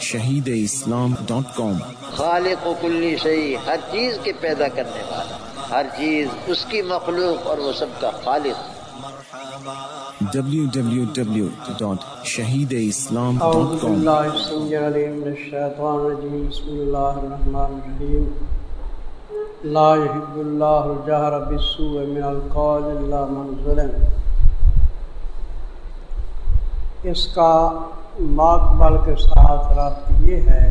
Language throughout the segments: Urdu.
شہید اسلام ڈاٹ کام خالق و کلی شہی ہر چیز کے پیدا کرنے والا ہر چیز اس کی مخلوق اور وہ سب کا خالق۔ www.shahideislam.com لا يحب الله الجهر بالسوء من القول الا من ظلم۔ اس کا ماقبل کے ساتھ رابط یہ ہے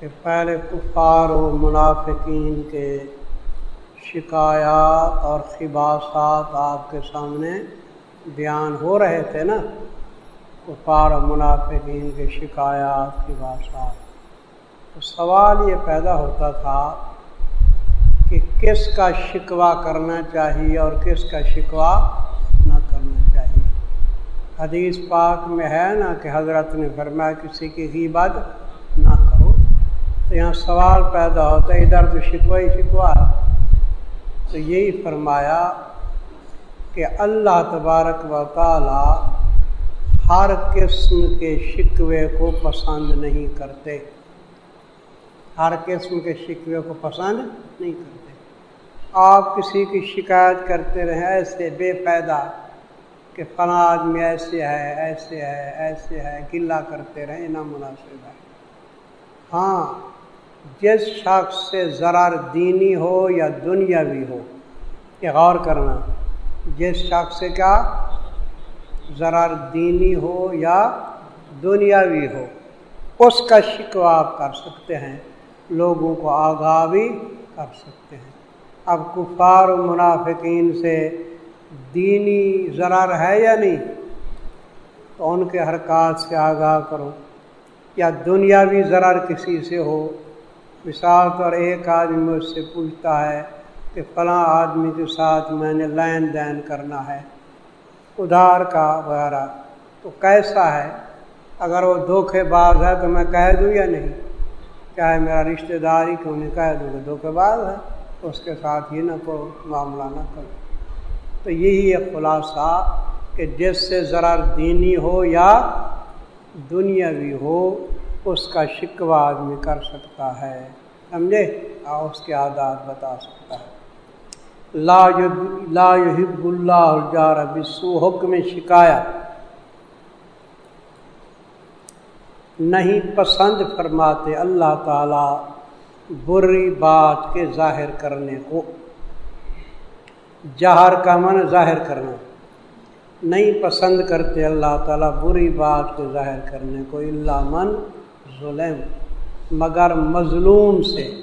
کہ پہلے کفار و منافقین کے شکایات اور خباسات آپ کے سامنے بیان ہو رہے تھے نا؟ کفار و منافقین کے شکایات خباسات تو سوال یہ پیدا ہوتا تھا کہ کس کا شکوہ کرنا چاہیے اور کس کا شکوہ حدیث پاک میں ہے نا کہ حضرت نے فرمایا کسی کی غیبت نہ کرو۔ تو یہاں سوال پیدا ہوتا ہے، ادھر تو شکوہ ہی شکوا تو یہی فرمایا کہ اللہ تبارک و تعالی ہر قسم کے شکوے کو پسند نہیں کرتے۔ ہر قسم کے شکوے کو پسند نہیں کرتے۔ آپ کسی کی شکایت کرتے رہیں، ایسے بے فائدہ کہ فلاں آدمی ایسے ہے ایسے ہے ایسے ہے گلا کرتے رہیں نہ مناسب ہے۔ ہاں جس شخص سے ذرا دینی ہو یا دنیاوی ہو، یہ غور کرنا، جس شخص سے کیا؟ ذرا دینی ہو یا دنیاوی ہو، اس کا شکوہ آپ کر سکتے ہیں، لوگوں کو آگاہ بھی کر سکتے ہیں۔ اب کفار و منافقین سے دینی ذرار ہے یا نہیں، تو ان کے حرکات سے آگاہ کرو۔ یا دنیاوی ذرار کسی سے ہو، مثال طور ایک آدمی مجھ سے پوچھتا ہے کہ فلاں آدمی کے ساتھ میں نے لین دین کرنا ہے، ادھار کا وغیرہ۔ تو کیسا ہے؟ اگر وہ دھوکھے باز ہے تو میں کہہ دوں یا نہیں؟ چاہے میرا رشتہ داری کیوں نہیں کہہ دوں کہ دھوکے باز ہے، اس کے ساتھ ہی نہ کرو معاملہ نہ کرو۔ تو یہی ہے خلاصہ کہ جس سے ذرا دینی ہو یا دنیاوی ہو، اس کا شکوہ آدمی کر سکتا ہے۔ سمجھے؟ اور اس کے عادات بتا سکتا ہے۔ لا لا اللہ الجار بسو حکم شکایت۔ نہیں پسند فرماتے اللہ تعالی بری بات کے ظاہر کرنے کو۔ جہر کا من ظاہر کرنا۔ نہیں پسند کرتے اللہ تعالیٰ، بری بات کو ظاہر کرنے کو اللہ من ظلم۔ مگر مظلوم سے۔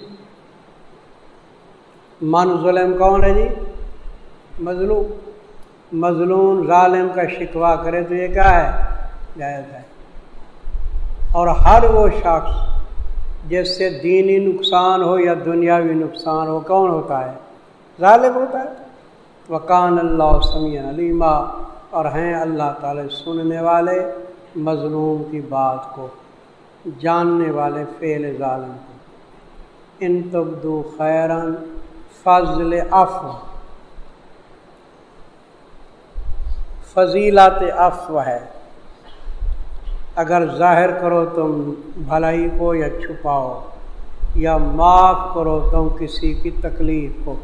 من ظلم کون ہے جی؟ مظلوم۔ مظلوم ظالم کا شکوہ کرے تو یہ کیا ہے؟ جائز ہے۔ اور ہر وہ شخص جس سے دینی نقصان ہو یا دنیاوی نقصان ہو، کون ہوتا ہے؟ ظالم ہوتا ہے۔ وکان اللہ سمیع علیمہ اور ہیں اللہ تعالی سننے والے مظلوم کی بات کو، جاننے والے فعل ظالم کو۔ ان تبدو خیرن فضل افو فضیلات افو ہے۔ اگر ظاہر کرو تم بھلائی کو یا چھپاؤ یا معاف کرو تم کسی کی تکلیف کو۔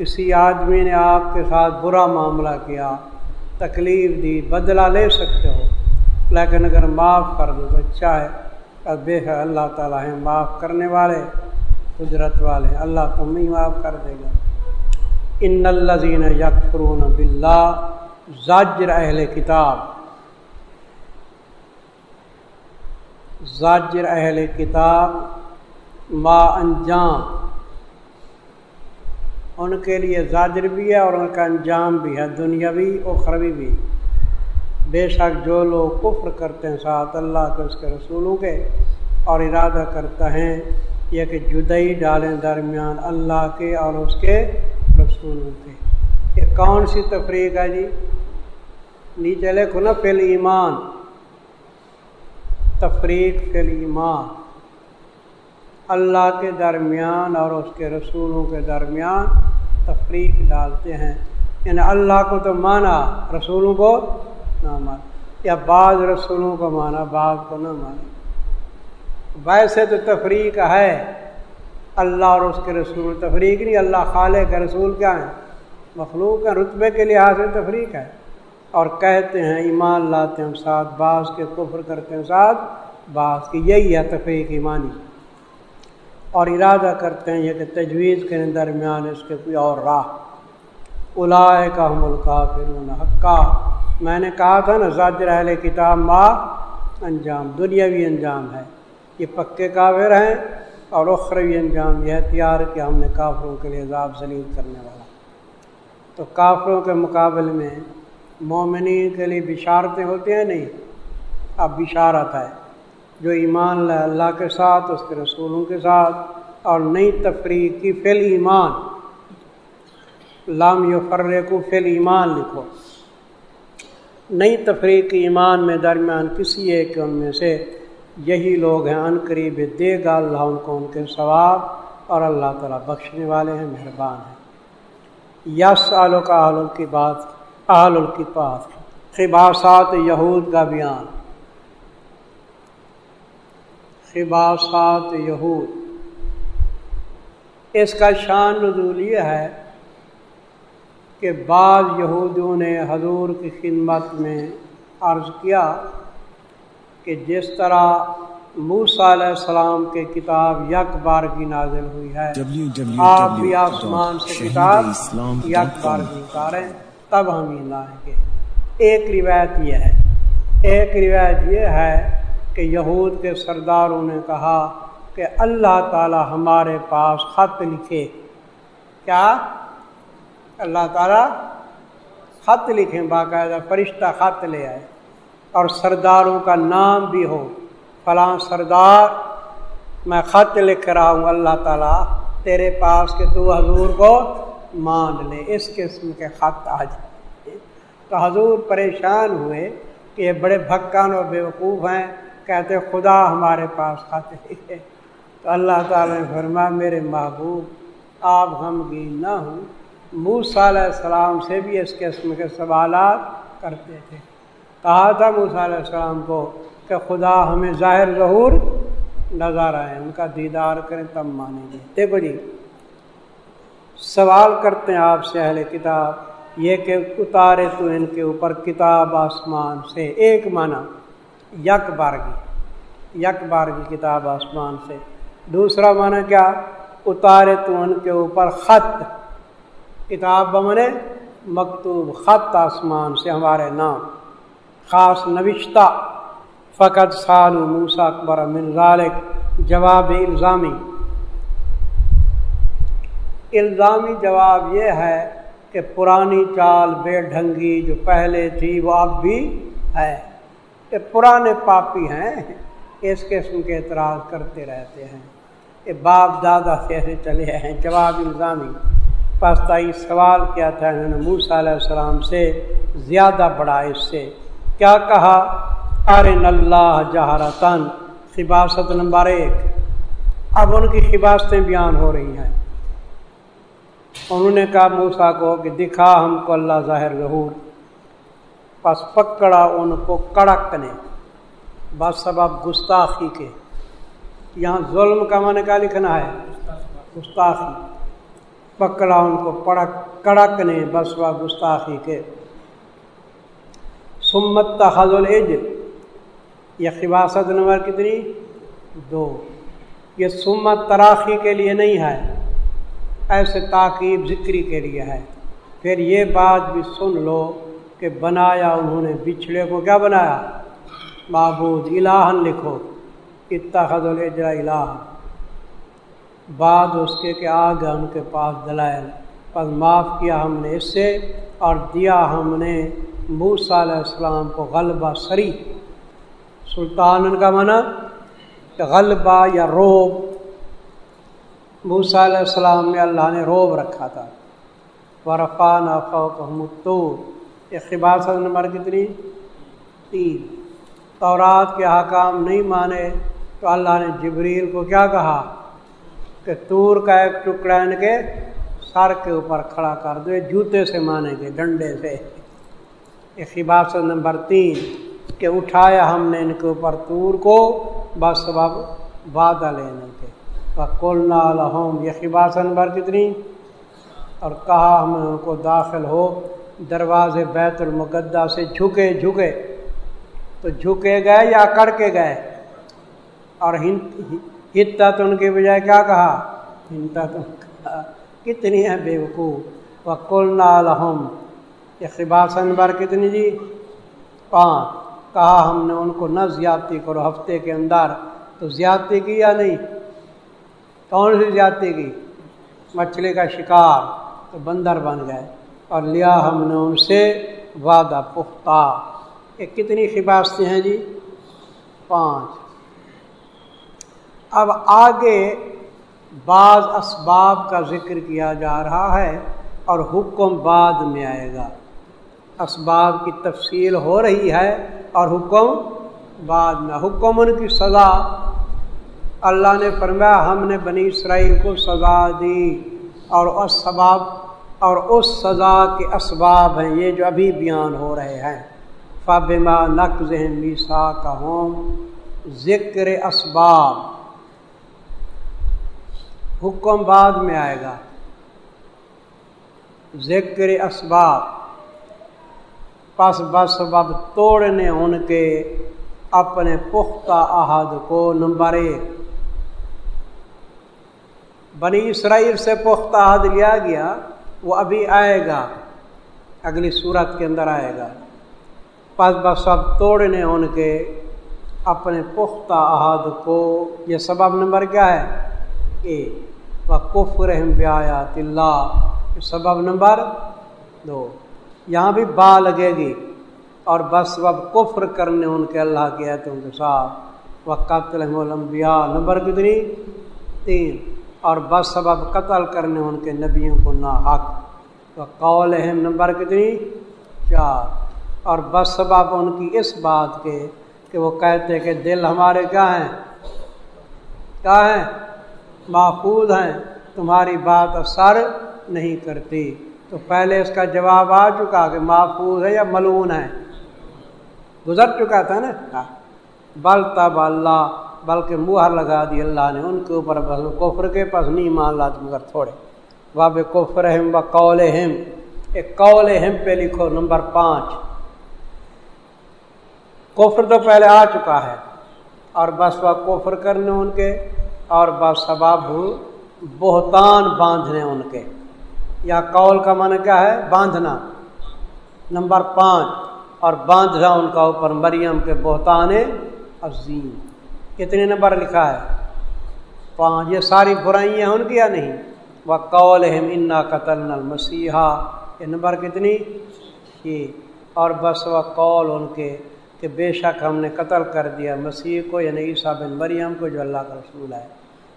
کسی آدمی نے آپ کے ساتھ برا معاملہ کیا، تکلیف دی، بدلہ لے سکتے ہو۔ لیکن اگر معاف کر دو، تو اچھا ہے بے ہے اللہ تعالیٰ ہیں معاف کرنے والے، قدرت والے۔ اللہ تم ہی معاف کر دے گا۔ ان الزین یکفرون باللہ زاجر اہل کتاب۔ زاجر اہل کتاب ما انجام۔ ان کے لیے زاجر بھی ہے اور ان کا انجام بھی ہے، دنیاوی، اخروی بھی۔ بے شک جو لوگ کفر کرتے ہیں، ساتھ اللہ کے، اس کے رسولوں کے اور ارادہ کرتا ہیں یہ کہ جدئی ڈالیں درمیان اللہ کے اور اس کے رسولوں کے۔ یہ کون سی تفریق ہے جی؟ نیچے لکھو نا پھر ایمان تفریق، فی ایمان اللہ کے درمیان اور اس کے رسولوں کے درمیان تفریق ڈالتے ہیں۔ یعنی اللہ کو تو مانا رسولوں کو نہ مان یا بعض رسولوں کو مانا بعض کو نہ مانا۔ ویسے تو تفریق ہے۔ اللہ اور اس کے رسول، تفریق نہیں، اللہ خالے کا رسول کیا ہے مخلوق کا رتبے کے لحاظ سے تفریق ہے۔ اور کہتے ہیں، ایمان لاتے ہیں ساتھ، بعض کے کفر کرتے ہیں ساتھ، بعض کی یہی ہے تفریق ایمانی۔ اور ارادہ کرتے ہیں یہ کہ تجویز کے درمیان اس کے کوئی اور راہ۔ الائے کا ملکا پھر حقا۔ میں نے کہا تھا نا، زاجر اہل کتاب ما انجام، دنیاوی انجام ہے۔ یہ پکے کافر ہیں اور اخروی انجام یہ تیار کہ ہم نے کافروں کے لیے عذاب ذلیل کرنے والا۔ تو کافروں کے مقابلے میں مومنین کے لیے بشارتیں ہوتی ہیں نہیں؟ اب بشارت ہے۔ جو ایمان لے اللہ کے ساتھ، اس کے رسولوں کے ساتھ، اور نئی تفریح کی فل ایمان۔ لام یو فرے کو فل ایمان لکھو۔ نئی تفریح کی ایمان میں درمیان کسی ایک ان میں سے یہی لوگ ہیں، ان قریب دے گا اللہ ان کو ان کے ثواب، اور اللہ تعالیٰ بخشنے والے ہیں، مہربان ہیں۔ یس آلو کا آل کی بات آل کی بات خباسات یہود کا بیان۔ خباسات یہود۔ اس کا شان نزول یہ ہے کہ بعض یہودیوں نے حضور کی خدمت میں عرض کیا کہ جس طرح موسا علیہ السلام کے کتاب یک بار کی نازل ہوئی ہے آپ بھی آسمان سے کتاب یک بار کی اتاریں تب ہم ہی لائیں گے۔ ایک روایت یہ ہے ایک روایت یہ ہے کہ یہود کے سرداروں نے کہا کہ اللہ تعالی ہمارے پاس خط لکھے۔ کیا؟ اللہ تعالیٰ خط لکھیں، باقاعدہ فرشتہ خط لے آئے۔ اور سرداروں کا نام بھی ہو۔ فلاں سردار، میں خط لکھ رہا ہوں، اللہ تعالیٰ تیرے پاس کہ تو حضور کو مان لے۔ اس قسم کے خط آ جائے تو حضور پریشان ہوئے کہ یہ بڑے بھکان اور بیوقوف ہیں۔ کہتے خدا ہمارے پاس خط تو اللہ تعالیٰ نے فرما میرے محبوب، آپ غمگین نہ ہوں۔ موسا علیہ السلام سے بھی اس قسم کے سوالات کرتے تھے۔ کہا تھا موسا علیہ السلام کو کہ خدا ہمیں ظاہر ظہور نظر آئے ان کا دیدار کریں تب مانیں گے۔ دیکھو جی سوال کرتے ہیں آپ سے اہل کتاب، یہ کہ اتارے تو ان کے اوپر کتاب آسمان سے، ایک معنی یک بارگی یک بارگی کتاب آسمان سے۔ دوسرا معنی کیا؟ اتارے تو ان کے اوپر خط۔ کتاب بمنے، مکتوب خط آسمان سے، ہمارے نام۔ خاص نوشتہ۔ فقط سال موسا اکبر من ذالک۔ جواب الزامی۔ الزامی جواب یہ ہے کہ پرانی چال بے ڈھنگی جو پہلے تھی، وہ اب بھی ہے۔ کہ پرانے پاپی ہیں، اس قسم کے اعتراض کرتے رہتے ہیں۔ یہ باپ دادا سے ایسے چلے ہیں، جواب الزامی پاستائی سوال کیا تھا انہوں نے موسیٰ علیہ السلام سے زیادہ بڑا اس سے۔ کیا کہا؟ ارن اللہ جہارتن خباست نمبر ایک۔ اب ان کی خباستیں بیان ہو رہی ہیں۔ انہوں نے کہا موسا کو کہ دکھا ہم کو اللہ ظاہر ظہور پس پکڑا ان کو کڑک نے۔ بس سبب گستاخی کے۔ یہاں ظلم کا من کا لکھنا ہے؟ گستاخی۔ پکڑا ان کو پڑک کڑک نے بسوا گستاخی کے۔ سمت حض العج یہ خباست نمبر کتنی؟ دو۔ یہ سمت تراخی کے لیے نہیں ہے۔ ایسے تاکیب ذکری کے لیے ہے۔ پھر یہ بات بھی سن لو۔ کہ بنایا انہوں نے، بچھڑے کو کیا بنایا؟ معبود الہن لکھو، اتخذ الجرا الہ بعد اس کے کہ آ گیا ان کے پاس دلائل۔ پر معاف کیا ہم نے اس سے اور دیا ہم نے موسا علیہ السلام کو غلبہ سری۔ سلطان کا منع کہ غلبہ یا روب۔ موسا علیہ السلام میں اللہ نے روب رکھا تھا۔ ورفان فوق یہ خباص نمبر کتنی؟ تین۔ تورات کے حکام نہیں مانے تو اللہ نے جبریل کو کیا کہا؟ کہ تور کا ایک ٹکڑا ان کے سر کے اوپر کھڑا کر دو جوتے سے مانیں گے، ڈنڈے سے۔ خباس نمبر تین، کہ اٹھایا ہم نے ان کے اوپر تور کو، بس سبب وعدہ لینے کے۔ کل نالحم یہ خباسن بھر کتنی؟ اور کہا ہم ان کو داخل ہو دروازے بیت المقدہ سے جھکے جھکے تو جھکے گئے یا کر کے گئے؟ اور ہتا تو ان کے بجائے کیا کہا؟ ہنتا تو کتنی ہے بے وقوف و نالحم یہ خباسن بھر کتنی جی؟ پانچ۔ کہا، ہم نے ان کو نہ زیادتی کرو، ہفتے کے اندر۔ تو زیادتی کی یا نہیں؟ کون سی زیادتی کی؟ مچھلی کا شکار۔ تو بندر بن گئے۔ اور لیا ہم نے ان سے وعدہ پختہ۔ یہ کتنی خباستیں ہیں جی؟ پانچ۔ اب آگے بعض اسباب کا ذکر کیا جا رہا ہے اور حکم بعد میں آئے گا۔ اسباب کی تفصیل ہو رہی ہے اور حکم بعد میں۔ حکم ان کی سزا۔ اللہ نے فرمایا، ہم نے بنی اسرائیل کو سزا دی اور اس سباب اور اس سزا کے اسباب ہیں یہ جو ابھی بیان ہو رہے ہیں۔ فابما نقز میسا کا ہوم ذکر اسباب حکم بعد میں آئے گا۔ ذکر اسباب۔ پس بس سبب توڑنے ان کے اپنے پختہ عہد کو نمبر ایک۔ بنی اسرائیل سے پختہ عہد لیا گیا۔ وہ ابھی آئے گا۔ اگلی صورت کے اندر آئے گا۔ پس بس سب توڑنے ان کے اپنے پختہ عہد کو۔ یہ سبب نمبر کیا ہے؟ اے۔ و کف رحم بیات اللہ۔ سبب نمبر دو۔ یہاں بھی با لگے گی۔ اور بس وب کفر کرنے ان کے اللہ کے ایتوں کے ساتھ۔ و قتل نمبر کتنی؟ تین۔ اور بس سبب قتل کرنے ان کے نبیوں کو نا حق تو قول اہم نمبر کتنی؟ چار۔ اور بس سبب ان کی اس بات کے کہ وہ کہتے کہ دل ہمارے کیا ہیں؟ کیا ہیں؟ محفوظ ہیں۔ تمہاری بات اثر نہیں کرتی۔ تو پہلے اس کا جواب آ چکا کہ محفوظ ہے یا ملون ہے۔ گزر چکا تھا نا؟ ہاں۔ بل تب اللہ۔ بلکہ مہر لگا دی اللہ نے، ان کے اوپر بس کفر کے پاس نہیں مان لا مگر تھوڑے۔ واب کفر ہم و قول ہم۔ ایک قول ہم پہ لکھو، نمبر پانچ۔ کفر تو پہلے آ چکا ہے۔ اور بس وہ کفر کرنے ان کے، اور بس سباب بہتان باندھنے ان کے۔ یا قول کا من کیا ہے؟ باندھنا۔ نمبر پانچ۔ اور باندھنا ان کا اوپر مریم کے بہتان عظیم۔ کتنے نمبر لکھا ہے؟ پانچ، یہ ساری برائیاں ان کی یا نہیں؟ وہ قول ہم انا قتل المسیحا یہ نمبر کتنی؟ یہ۔ اور بس و قول ان کے کہ بے شک ہم نے قتل کر دیا مسیح کو یعنی عیسیٰ بن مریم کو، جو اللہ کا رسول ہے۔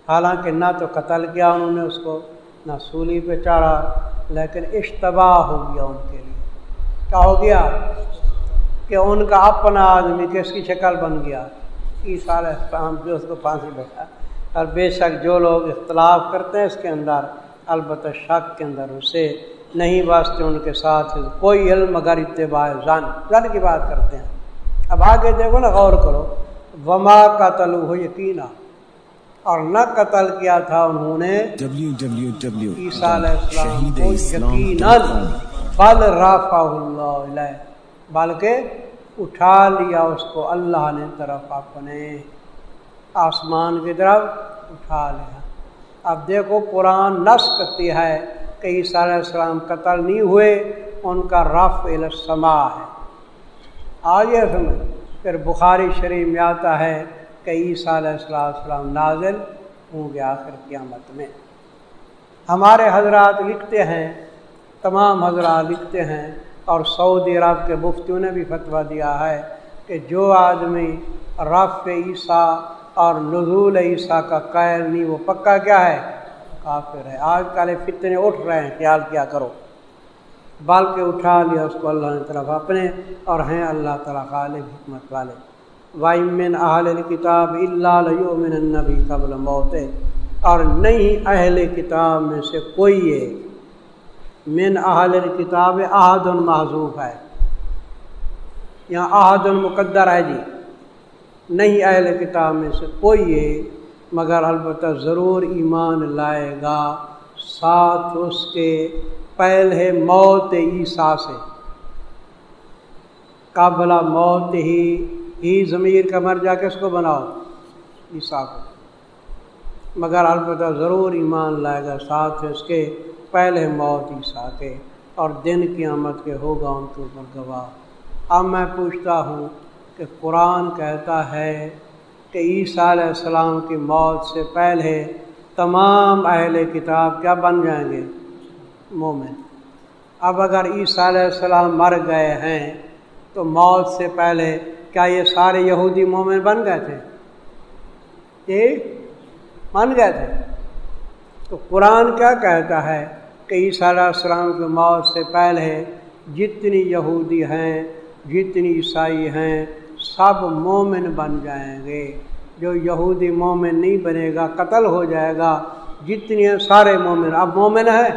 حالانکہ نہ تو قتل کیا انہوں نے اس کو، نہ سولی پہ چڑھا لیکن اشتباہ ہو گیا ان کے لیے۔ کیا ہو گیا؟ کہ ان کا اپنا آدمی کس کی شکل بن گیا؟ عیسیٰ علیہ السلام جو اس کو پھانسی بیٹھا اور بے شک جو لوگ اختلاف کرتے ہیں اس کے اندر البتہ شک کے اندر اسے نہیں واسطے ان کے ساتھ کوئی علم اگر اتباع زن زن کی بات کرتے ہیں۔ اب آگے دیکھو نا غور کرو۔ وما کا تلو ہو یقینا۔ اور نہ قتل کیا تھا انہوں نے۔ عیسیٰ علیہ السلام کو یقیناً بل رافع اللہ علیہ۔ بلکہ اٹھا لیا اس کو، اللہ نے طرف اپنے آسمان کی طرف اٹھا لیا۔ اب دیکھو، قرآن نس کرتی ہے کہ عیسیٰ علیہ السلام قتل نہیں ہوئے، ان کا رف السما ہے۔ آگے سمجھ پھر بخاری شریف میں آتا ہے کہ عیسیٰ علیہ السلام نازل ہوں گے آخر قیامت میں۔ ہمارے حضرات لکھتے ہیں، تمام حضرات لکھتے ہیں اور سعودی عرب کے مفتیوں نے بھی فتویٰ دیا ہے کہ جو آدمی رف عیسیٰ اور نزول عیسیٰ کا قائل نہیں، وہ پکا کیا ہے؟ کافر ہے۔ آج کل فتنے اٹھ رہے ہیں، خیال کیا کرو۔ بال کے اٹھا لیا، اس کو اللہ نے طرف اپنے اور ہیں اللہ تعالیٰ غالب حکمت والے۔ وائمن اہل کتاب اللہ النبی قبل موت اور نہیں، اہل کتاب میں سے کوئی ایک۔ من اہل کتاب احد المحضوف ہے۔ یہاں احد المقدر ہے جی۔ نہیں اہل کتاب میں سے کوئی ہے، مگر البتہ ضرور ایمان لائے گا۔ ساتھ اس کے پہلے موت عیسیٰ سے۔ قابلہ موت ہی ہی ضمیر کا مرجع کس کو بناؤ؟ عیسیٰ کو۔ مگر البتہ ضرور ایمان لائے گا، ساتھ اس کے پہلے موت عیسیٰ کے اور دن کی آمد کے ہوگا ان کے اوپر گواہ۔ اب میں پوچھتا ہوں کہ قرآن کہتا ہے کہ عیسیٰ علیہ السلام کی موت سے پہلے تمام اہل کتاب کیا بن جائیں گے؟ مومن۔ اب اگر عیسیٰ علیہ السلام مر گئے ہیں تو موت سے پہلے کیا یہ سارے یہودی مومن بن گئے تھے؟ یہ بن گئے تھے۔ تو قرآن کیا کہتا ہے؟ کہ عیسیٰ علیہ السلام کی موت سے پہلے جتنی یہودی ہیں، جتنی عیسائی ہیں، سب مومن بن جائیں گے۔ جو یہودی مومن نہیں بنے گا، قتل ہو جائے گا۔ جتنی ہیں سارے مومن۔ اب مومن ہے۔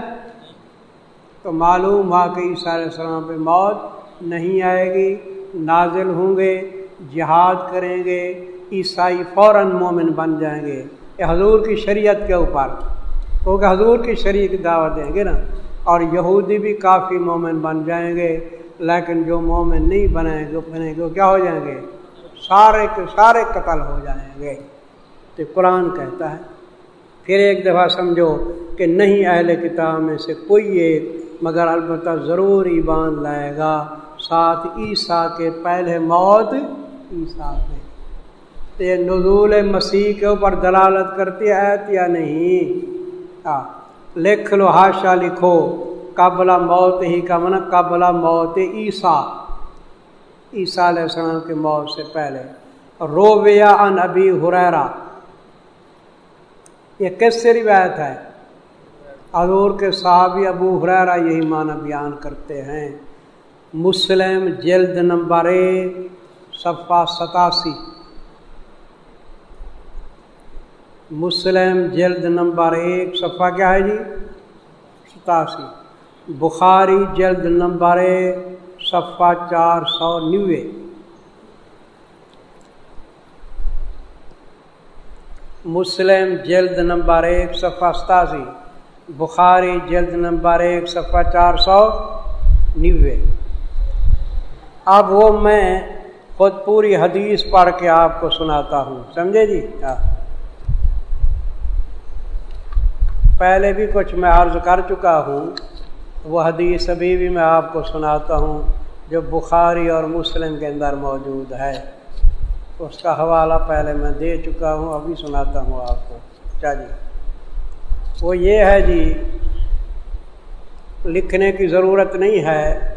تو معلوم ہوا کہ عیسیٰ علیہ السلام پہ موت نہیں آئے گی، نازل ہوں گے، جہاد کریں گے، عیسائی فوراً مومن بن جائیں گے۔ یہ حضور کی شریعت کے اوپر۔ کیونکہ حضور کی شریعت کی دعوت دیں گے نا۔ اور یہودی بھی کافی مومن بن جائیں گے، لیکن جو مومن نہیں بنیں گے بنیں گے، وہ کیا ہو جائیں گے؟ سارے کے سارے قتل ہو جائیں گے۔ تو قرآن کہتا ہے، پھر ایک دفعہ سمجھو کہ نہیں اہل کتاب میں سے کوئی ایک، مگر البتہ ضرور ایمان لائے گا۔ ساتھ عیسیٰ کے پہلے موت عیسیٰ کے۔ یہ نزول مسیح کے اوپر دلالت کرتی ہے یا نہیں؟ لکھ لو ہاشا لکھو قبلہ موت ہی کا من قبلہ موت عیسیٰ عیسیٰ علیہ السلام کی موت سے پہلے روبیا ان ابی حریرا یہ کس سے روایت ہے حضور کے صحابی ابو حریرا یہی معنی بیان کرتے ہیں مسلم جلد نمبر ایک صفحہ ستاسی مسلم جلد نمبر ایک، صفحہ کیا ہے جی؟ ستاسی۔ بخاری جلد نمبر ایک، صفحہ چار سو نوے۔ مسلم جلد نمبر ایک، صفحہ ستاسی۔ بخاری جلد نمبر ایک، صفحہ چار سو نوے۔ اب وہ میں خود پوری حدیث پڑھ کے آپ کو سناتا ہوں۔ سمجھے جی؟ کیا پہلے بھی کچھ میں عرض کر چکا ہوں، وہ حدیث ابھی بھی میں آپ کو سناتا ہوں جو بخاری اور مسلم کے اندر موجود ہے۔ اس کا حوالہ پہلے میں دے چکا ہوں، ابھی سناتا ہوں آپ کو۔ چا جی۔ وہ یہ ہے جی لکھنے کی ضرورت نہیں ہے۔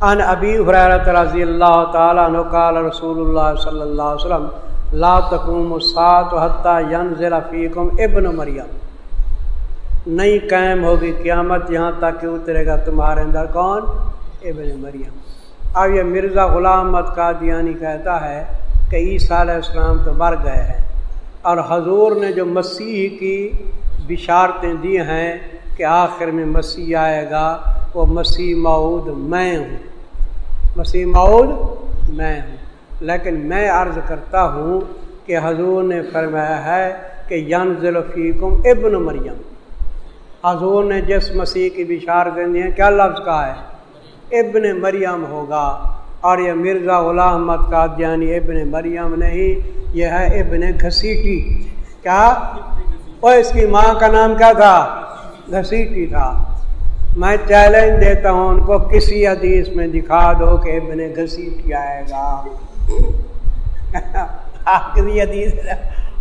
ان ابی حرارت رضی اللہ تعالیٰ نقال رسول اللہ صلی اللہ علیہ وسلم، لا تقوم سات حتیٰ ینزل فیکم ابن مریم۔ نہیں قائم ہوگی قیامت یہاں تک کہ اترے گا تمہارے اندر کون؟ ابن مریم۔ اب یہ مرزا غلام مت کا کہتا ہے کہ عیسیٰ علیہ السلام تو مر گئے ہیں۔ اور حضور نے جو مسیح کی بشارتیں دی ہیں کہ آخر میں مسیح آئے گا، وہ مسیح معود میں ہوں۔ مسیح معود میں ہوں۔ لیکن میں عرض کرتا ہوں کہ حضور نے فرمایا ہے کہ ینزل فیکم ابن مریم۔ حضور نے جس مسیح کی بشار دیں دی ہیں کیا لفظ کا ہے؟ ابن مریم ہوگا۔ اور یہ مرزا غلام احمد کا دیانی ابن مریم نہیں، یہ ہے ابن گھسیٹی۔ کیا؟ وہ اس کی ماں کا نام کیا تھا؟ گھسیٹی تھا۔ میں چیلنج دیتا ہوں ان کو کسی حدیث میں دکھا دو کہ ابن گھسیٹی آئے گا۔ کسی حدیث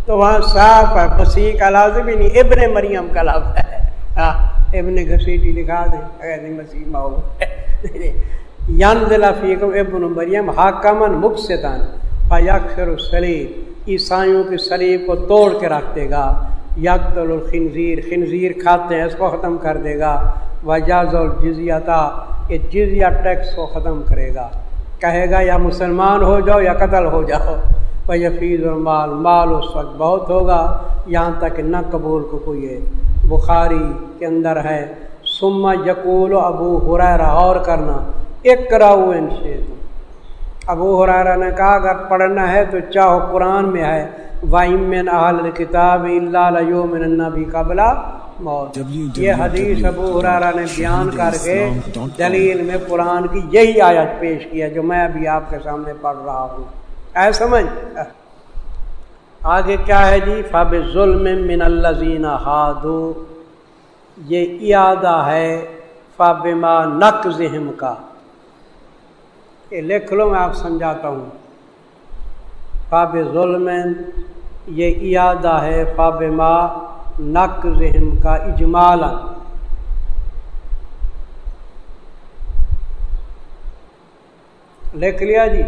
تو وہاں صاف ہے، مسیح کا لفظ بھی نہیں، ابن مریم کا لفظ ہے۔ ابن گھسیٹی جی لکھا دیں مسیح فیکم ابن مریم حاکمن مقصدان فیکسر السلیب عیسائیوں کی سلیب کو توڑ کے رکھ دے گا۔ یکل الخنزیر، خنزیر کھاتے ہیں، اس کو ختم کر دے گا۔ وجاز الجزیتا، یہ جزیہ ٹیکس کو ختم کرے گا۔ کہے گا، یا مسلمان ہو جاؤ یا قتل ہو جاؤ۔ فیفیز المال، مال اس وقت بہت ہوگا، یہاں تک نہ قبول کو کوئی ہے۔ بخاری کے اندر ہے سما یقول ابو حرا اور کرنا ایک کراؤ ان سے ابو حرارہ نے کہا اگر پڑھنا ہے تو چاہو قرآن میں ہے وائمن اہل کتاب اللہ من نبی قبلہ موت۔ یہ حدیث ابو حرارہ نے بیان کر کے دلیل میں قرآن کی یہی آیت پیش کیا جو میں ابھی آپ کے سامنے پڑھ رہا ہوں۔ اے سمجھ؟ آگے کیا ہے جی؟ فب ظلم من الزین ہادو یہ ارادہ ہے فابما نق ذہم کا۔ یہ لکھ لو، میں آپ سمجھاتا ہوں۔ فاب ظلم یہ ارادہ ہے فابما نق ذہم کا اجمال لکھ لیا جی؟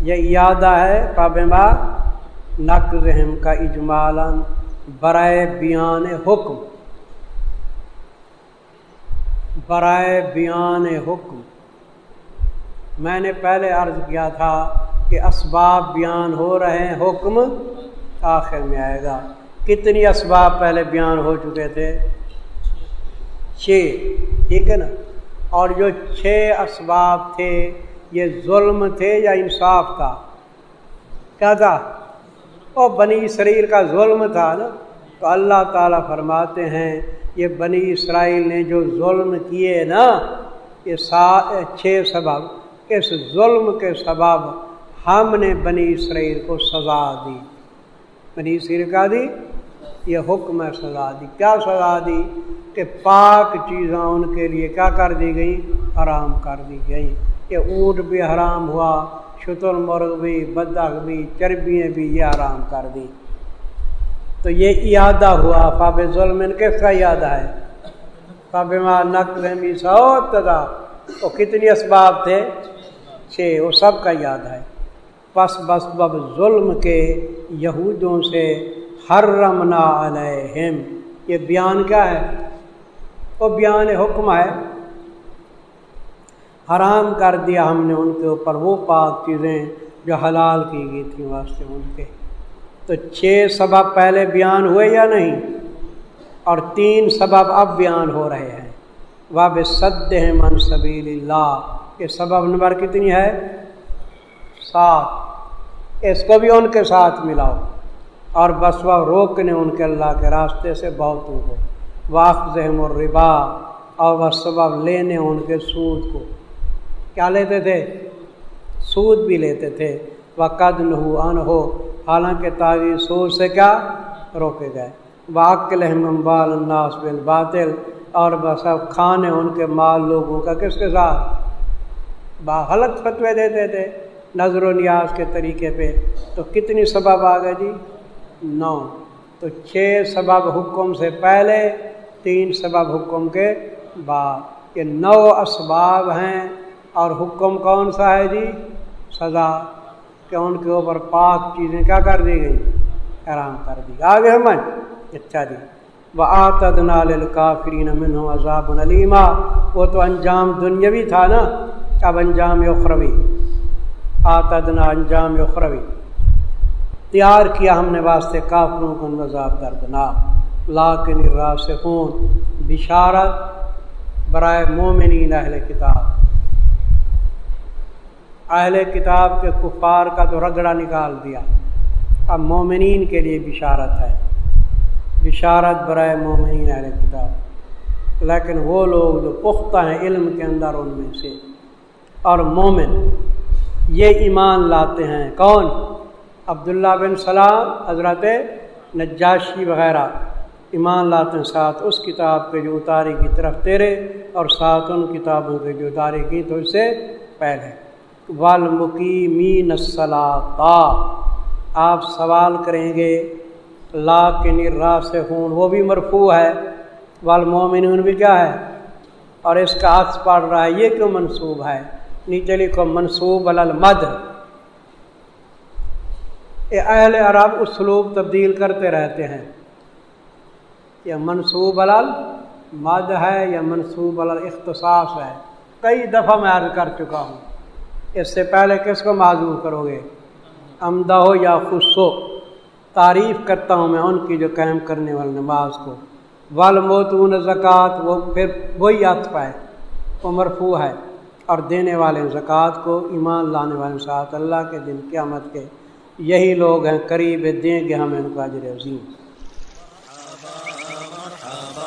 یہ ارادہ ہے فابما نق ذہم کا اجمال برائے بیان حکم، برائے بیان حکم۔ میں نے پہلے عرض کیا تھا کہ اسباب بیان ہو رہے ہیں، حکم آخر میں آئے گا۔ کتنی اسباب پہلے بیان ہو چکے تھے؟ چھ، ٹھیک ہے نا؟ اور جو چھ اسباب تھے، یہ ظلم تھے یا انصاف تھا کیا تھا وہ بنی شریر کا ظلم تھا نا، تو اللہ تعالیٰ فرماتے ہیں، یہ بنی اسرائیل نے جو ظلم کیے نا، یہ سا، چھ سبب، اس ظلم کے سبب ہم نے بنی اسرائیل کو سزا دی۔ بنی اسرائیل کا دی؟ یہ حکم ہے سزا دی۔ کیا سزا دی؟ کہ پاک چیزیں ان کے لیے کیا کر دی گئی حرام کر دی گئی کہ اونٹ بھی حرام ہوا۔ شتر مرغ بھی بدخ بھی، چربیاں بھی یہ حرام کر دی۔ تو یہ ارادہ ہوا فاب ظلم کس کا یادہ ہے۔ فاب نقل سو تدا وہ کتنی اسباب تھے چھ وہ سب کا یاد ہے۔ پس بس بب ظلم کے یہودوں سے ہر رمنا علیہم۔ یہ بیان کیا ہے؟ وہ بیان حکم ہے حرام کر دیا ہم نے ان کے اوپر، وہ پاک چیزیں جو حلال کی گئی تھیں واسطے ان کے۔ تو چھ سبب پہلے بیان ہوئے یا نہیں؟ اور تین سبب اب بیان ہو رہے ہیں۔ واب صد من سبیل اللہ یہ سبب نمبر کتنی ہے؟ سات۔ اس کو بھی ان کے ساتھ ملاؤ۔ اور بس وہ روکنے ان کے اللہ کے راستے سے بہتوں کو۔ واقف ذہم الربا۔ اور وہ سبب لینے ان کے سود کو۔ کیا لیتے تھے؟ سود بھی لیتے تھے۔ وہ قد نہ ان ہو حالانکہ تاغی سود سے کیا؟ روکے گئے۔ واقل بال الناس بال باطل اور بس اب کھانے ان کے مال لوگوں کا کس کے ساتھ؟ با غلط فتوے دیتے تھے۔ نظر و نیاز کے طریقے پہ۔ تو کتنی سبب آ گئے جی؟ نو۔ تو چھ سبب حکم سے پہلے، تین سبب حکم کے بعد۔ یہ نو اسباب ہیں۔ اور حکم کون سا ہے جی؟ سزا کہ ان کے اوپر پاک چیزیں کیا کر دی گئی حرام کر دی۔ آگے ہم اچھا جی۔ وہ آتد نال کافرین من عذاب علیمہ وہ تو انجام دنیاوی تھا نا؟ اب انجام اخروی۔ آتدنا انجام اخروی۔ تیار کیا ہم نے واسطے کافروں کو عذاب دردناک۔ لا کے نرا سے خون بشارت۔ برائے مومنین اہل کتاب۔ اہل کتاب کے کفار کا تو رگڑا نکال دیا۔ اب مومنین کے لیے بشارت ہے۔ بشارت برائے مومنین اہل کتاب۔ لیکن وہ لوگ جو پختہ ہیں علم کے اندر ان میں سے۔ اور مومن، یہ ایمان لاتے ہیں۔ کون؟ عبداللہ بن سلام، حضرت نجاشی وغیرہ۔ ایمان لاتے ہیں ساتھ اس کتاب کے جو اتاری کی طرف تیرے اور ساتھ ان کتابوں کے جو اتاری کی تو اس سے پہلے۔ والمقیمین الصلاۃ آپ سوال کریں گے لا کے نرا سے خون وہ بھی مرفوع ہے والمومنون بھی کیا ہے؟ اور اس کا عکس پڑھ رہا ہے، یہ کیوں منصوب ہے؟ نیچے لکھو منصوب المد یہ اہل عرب اسلوب تبدیل کرتے رہتے ہیں۔ یہ منصوب المد ہے، یا منصوب الاختصاص ہے۔ کئی دفعہ میں عرض کر چکا ہوں۔ اس سے پہلے کس کو معذور کرو گے؟ عمدہ ہو یا خوش ہو تعریف کرتا ہوں میں ان کی جو قائم کرنے والی نماز کو۔ والموتون زکوٰۃ وہ پھر وہی عطف ہے وہ مرفوع ہے۔ اور دینے والے زکوٰۃ کو، ایمان لانے والے ساتھ اللہ کے دن قیامت کے یہی لوگ ہیں، قریب دیں گے ہمیں ان کا اجر عظیم۔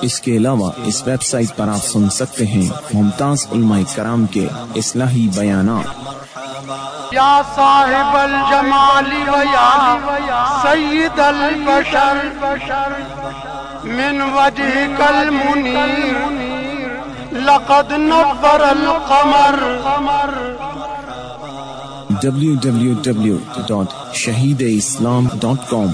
اس کے علاوہ اس ویب سائٹ پر آپ سن سکتے ہیں ممتاز علماء کرام کے اصلاحی بیانات۔ یا صاحب الجمال و یا سید البشر من وجهك المنیر لقد نور القمر۔ www.shahideislam.com